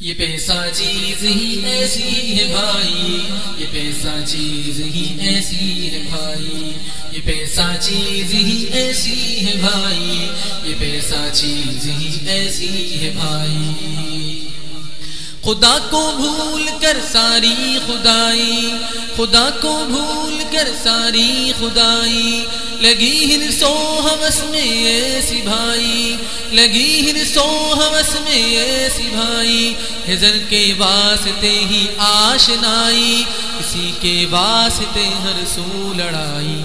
یہ پیسہ چیز ہی ایسی ہے بھائی، یہ پیسہ چیز ہی ایسی ہے بھائی، یہ پیسہ چیز ہی ایسی ہے بھائی، یہ پیسہ چیز ہی ایسی ہے بھائی۔ خدا کو بھول کر ساری خدائی، خدا کو بھول کر ساری خدائی لگی ہر سو ہوس میں ایسی بھائی لگی ہر سو ہوس میں ایسی بھائی ہزر کے واسطے ہی آشنائی کسی کے واسطے ہر سو لڑائی۔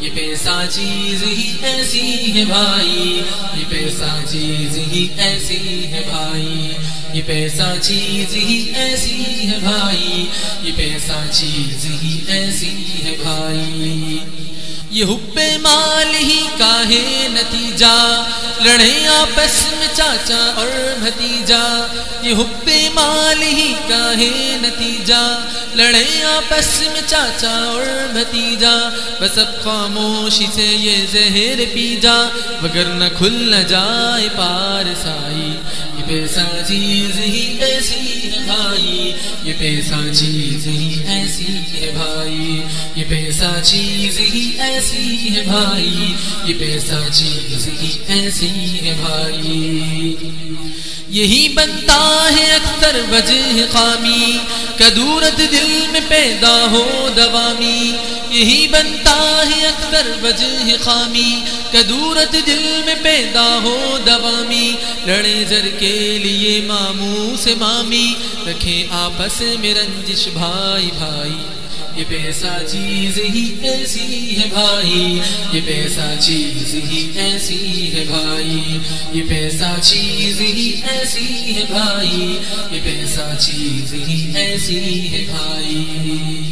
یہ پیسہ چیز ہی ایسی ہے بھائی، یہ پیسہ چیز ہی ایسی ہے بھائی۔ یہ پیسہ چیز ہی ایسی ہے بھائی، یہ پیسہ چیز ہی ایسی ہے بھائی۔ یہ حب مال ہی کا ہے نتیجہ لڑے آپس میں چاچا اور بھتیجا۔ یہ حب مال ہی کا ہے نتیجہ لڑے آپس میں چاچا اور بھتیجا۔ بس اب خاموشی سے یہ زہر پی جا، مگر نہ کھل نہ جائے پار سائی پیسہ چیز ہی ایسی ہے بھائی، یہ پیسہ چیز ہی ایسی ہے بھائی، یہ پیسہ چیز ہی ایسی ہے بھائی، یہ پیسہ چیز ہی ایسی ہے بھائی۔ یہی بنتا ہے اکثر وجہ خامی کدورت دل میں پیدا ہو دوامی یہی بنتا ہے اکثر وجہ خامی، کدورت دل میں پیدا ہو دوامی۔ لڑے زر کے لیے ماموں سے مامی۔ رکھیں آپس میں رنجش بھائی بھائی۔ یہ پیسہ چیز ہی ایسی ہے بھائی۔ یہ پیسہ چیز ہی ایسی ہے بھائی۔ یہ پیسہ چیز ہی ایسی ہے بھائی۔ یہ پیسہ چیز ہی ایسی ہے بھائی۔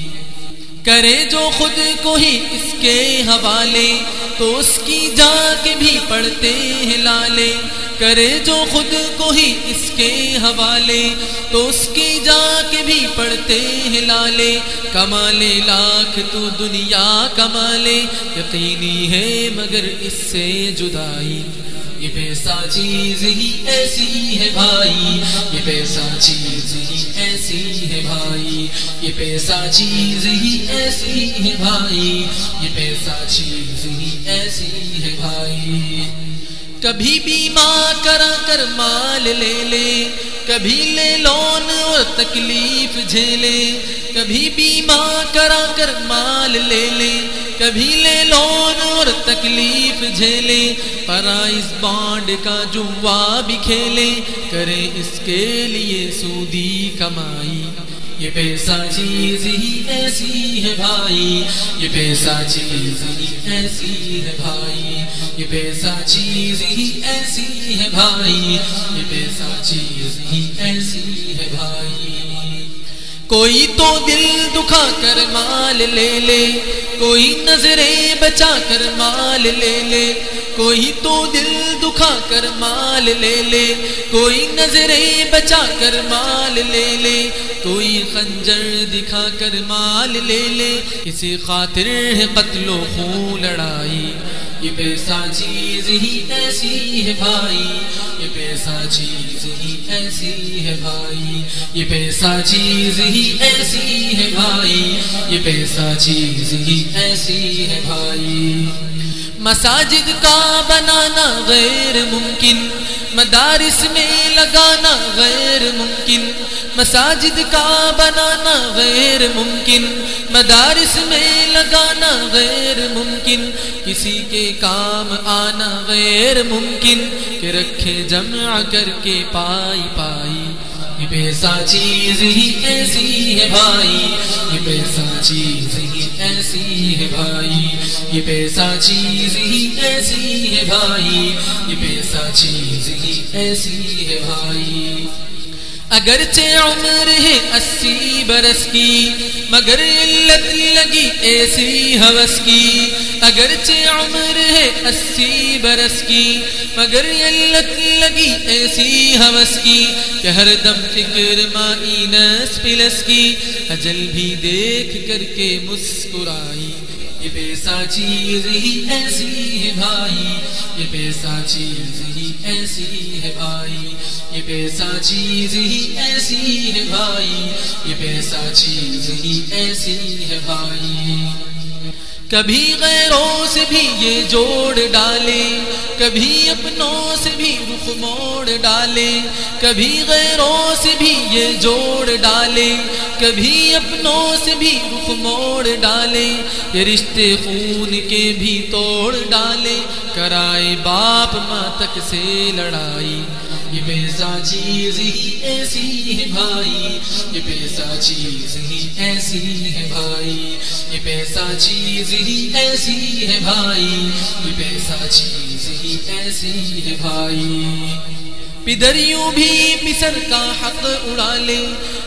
کرے جو خود کو ہی اس کے حوالے، تو اس کی جا کے بھی پڑھتے ہیں لالے۔ کرے جو خود کو ہی اس کے حوالے، تو اس کی جا کے بھی پڑھتے ہیں لالے۔ کمالے لاکھ تو دنیا کمالے، یقینی ہے مگر اس سے جدائی۔ یہ پیسہ چیز ہی ایسی ہے بھائی، یہ پیسہ چیز ہی ایسی ہے بھائی۔ یہ پیسہ چیز ہی ایسی ہے بھائی، یہ پیسہ چیز ہی ایسی ہے بھائی۔ کبھی بھی کرا کر مال لے لے، کبھی لے لون اور تکلیف جھیلے۔ کبھی بھی کرا کر مال لے لے، کبھی لے لون اور تکلیف جھیلے۔ پرائز بانڈ کا جوا بھی کھیلے، کرے اس کے لیے سودی کمائی۔ یہ پیسہ چیز ہی ایسی ہے بھائی، یہ پیسہ چیز ہی ایسی ہے بھائی، یہ پیسہ چیز ہی ایسی ہے بھائی، یہ پیسہ چیز ہی ایسی ہے بھائی۔ کوئی تو دل دکھا کر مال لے لے، کوئی نظریں بچا کر مال لے لے۔ کوئی تو دل دکھا کر مال لے لے، کوئی نظریں بچا کر مال لے لے۔ کوئی خنجر دکھا کر مال لے لے کسی خاطر ہے قتل و خون لڑائی۔ یہ پیسہ چیز ہی ایسی ہے بھائی، یہ پیسہ چیز ہی ایسی ہے بھائی۔ یہ پیسہ چیز ہی ایسی ہے بھائی، یہ پیسہ چیز ہی ایسی ہے بھائی۔ مساجد کا بنانا غیر ممکن، مدارس میں لگانا غیر ممکن۔ مساجد کا بنانا غیر ممکن، مدارس میں لگانا غیر ممکن، کسی کے کام آنا غیر ممکن، کہ رکھے جمع کر کے پائی پائی۔ یہ پیسہ چیز ہی ایسی ہے بھائی، یہ پیسہ چیز ہی ایسی ہے بھائی۔ یہ پیسہ چیز ہی ایسی ہے بھائی، یہ پیسہ چیز ہی ایسی ہے بھائی۔ اگرچہ عمر ہے اسی برس کی، مگر علت لگی ایسی حوث کی۔ اگرچہ عمر ہے اسی برس کی، مگر علت لگی ایسی حوث کی۔ کہ ہر دم فکر مائنس پلس کی، اجل بھی دیکھ کر کے مسکرائی۔ یہ پیسہ چیز ہی ایسی ہے بھائی، یہ پیسہ چیز ہی ایسی ہے بھائی، یہ پیسہ چیز ہی ایسی ہے بھائی، یہ پیسہ چیز ہی ایسی ہے بھائی۔ کبھی غیروں سے بھی یہ جوڑ ڈالے کبھی اپنوں سے بھی رخ موڑ ڈالے کبھی غیروں سے بھی یہ جوڑ ڈالے کبھی اپنوں سے بھی رخ موڑ ڈالے یہ رشتے خون کے بھی توڑ ڈالے کرائے باپ ماں تک سے لڑائی۔ یہ پیسہ چیز ہی ایسی ہے بھائی، یہ پیسہ چیز ہی ایسی ہے چیز ہی ایسی ہے بھائی یہ پیسہ چیز ہی ایسی ہے بھائی۔ پدریوں بھی پسر کا حق اڑا لے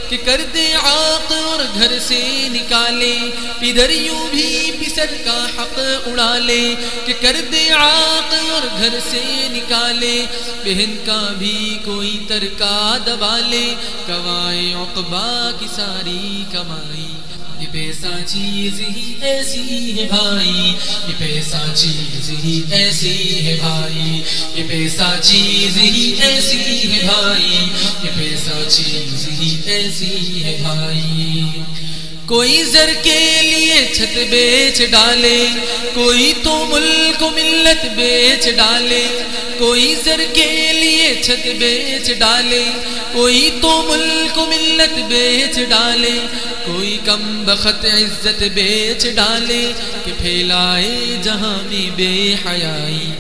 کہ کر دے آق اور گھر سے نکالے۔ پدریوں بھی پسر کا حق اڑا لے کہ کر دے آق اور گھر سے نکالے۔ بہن کا بھی کوئی ترکا دبا لے گوائے اقبا کی ساری کمائی۔ یہ پیسہ چیز ہی ایسی ہے بھائی یہ پیسہ چیز ہی ایسی ہے بھائی یہ پیسہ چیز ہی ایسی ہے بھائی یہ پیسہ چیز ہی ایسی ہے بھائی کوئی زر کے لیے چھت بیچ ڈالے، کوئی تو ملک ملت بیچ ڈالے۔ کوئی زر کے لیے چھت بیچ ڈالے، کوئی تو ملک ملت بیچ ڈالے۔ کوئی کم بخت عزت بیچ ڈالے کہ پھیلائے جہاں میں بے حیائی۔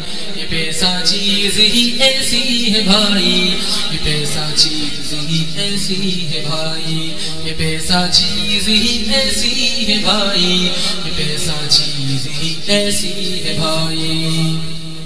پیسہ چیز ہی ایسی ہے بھائی، یہ پیسہ چیز ہی ایسی ہے بھائی، یہ پیسہ چیز ہی ایسی ہے بھائی، یہ پیسہ چیز ہی ایسی ہے بھائی۔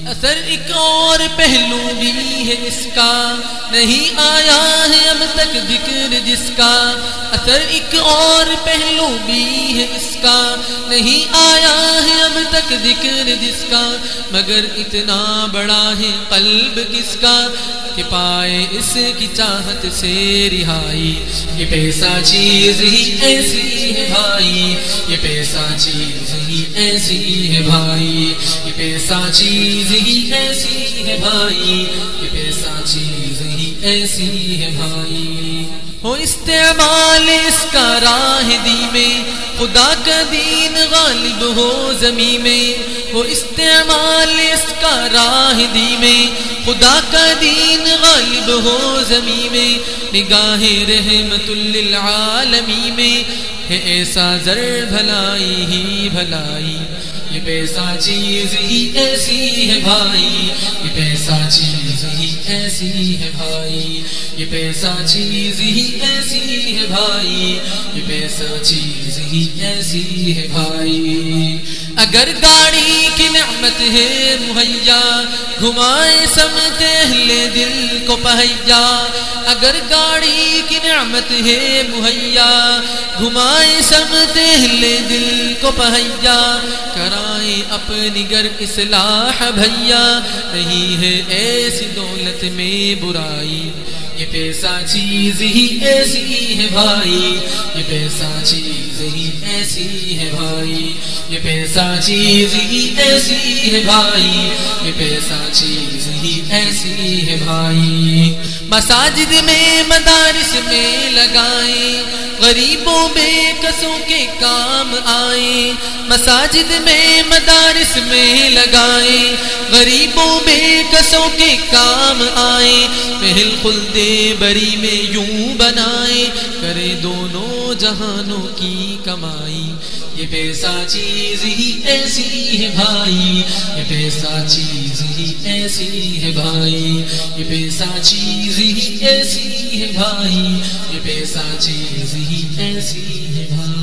اثر ایک اور پہلو بھی ہے اس کا۔ نہیں آیا ہے اب تک ذکر جس کا۔ اثر ایک اور پہلو بھی ہے اس کا۔ نہیں آیا ہے اب تک ذکر جس کا۔ مگر اتنا بڑا ہے قلب کس کا۔ کہ پائے اس کی چاہت سے رہائی۔ یہ پیسہ چیز ہی ایسی ہے بھائی۔ یہ پیسہ چیز ہی ایسی ہے بھائی۔ پیسہ چیز ہی ایسی ہے بھائی یہ پیسہ چیز ہی ایسی ہے بھائی۔ ہو استعمال اس کا راہ دی میں، خدا کا دین غالب ہو زمین میں۔ ہو استعمال اس کا راہ دی میں، خدا کا دین غالب ہو زمین میں۔ نگاہ رحمت للعالمی میں ہے ایسا زر بھلائی ہی بھلائی۔ پیسہ چیز ہی ایسی ہے بھائی، یہ پیسہ چیز ہی ایسی ہے بھائی، یہ پیسہ چیز ہی ایسی ہے بھائی، یہ پیسہ چیز ہی ایسی ہے بھائی۔ اگر گاڑی کی نعمت ہے مہیا، گھمائے سمت اہل دل کو پہیا۔ اگر گاڑی کی نعمت ہے مہیا، گھمائے سمت اہل دل کو پہیا۔ کرائے اپنی گر اصلاح بھیا نہیں ہے ایسی دولت میں برائی۔ یہ پیسہ چیز ہی ایسی ہے بھائی۔ یہ پیسہ چیز ہی ایسی ہے بھائی۔ یہ پیسہ چیز ہی ایسی ہے بھائی، یہ پیسہ چیز ہی ایسی ہے بھائی۔ مساجد میں، مدارس میں لگائیں، غریبوں بے کسوں کے کام آئے مساجد میں، مدارس میں لگائیں، غریبوں بے کسوں کے کام آئے محل خلد بری میں یوں بنائے کرے دونوں جہانوں کی کمائی۔ یہ پیسہ چیز ہی ایسی ہے بھائی۔ یہ پیسہ چیز ہی ایسی ہے بھائی۔ یہ پیسہ چیز ہی ایسی ہے بھائی۔ یہ پیسہ چیز ہی ایسی ہے بھائی۔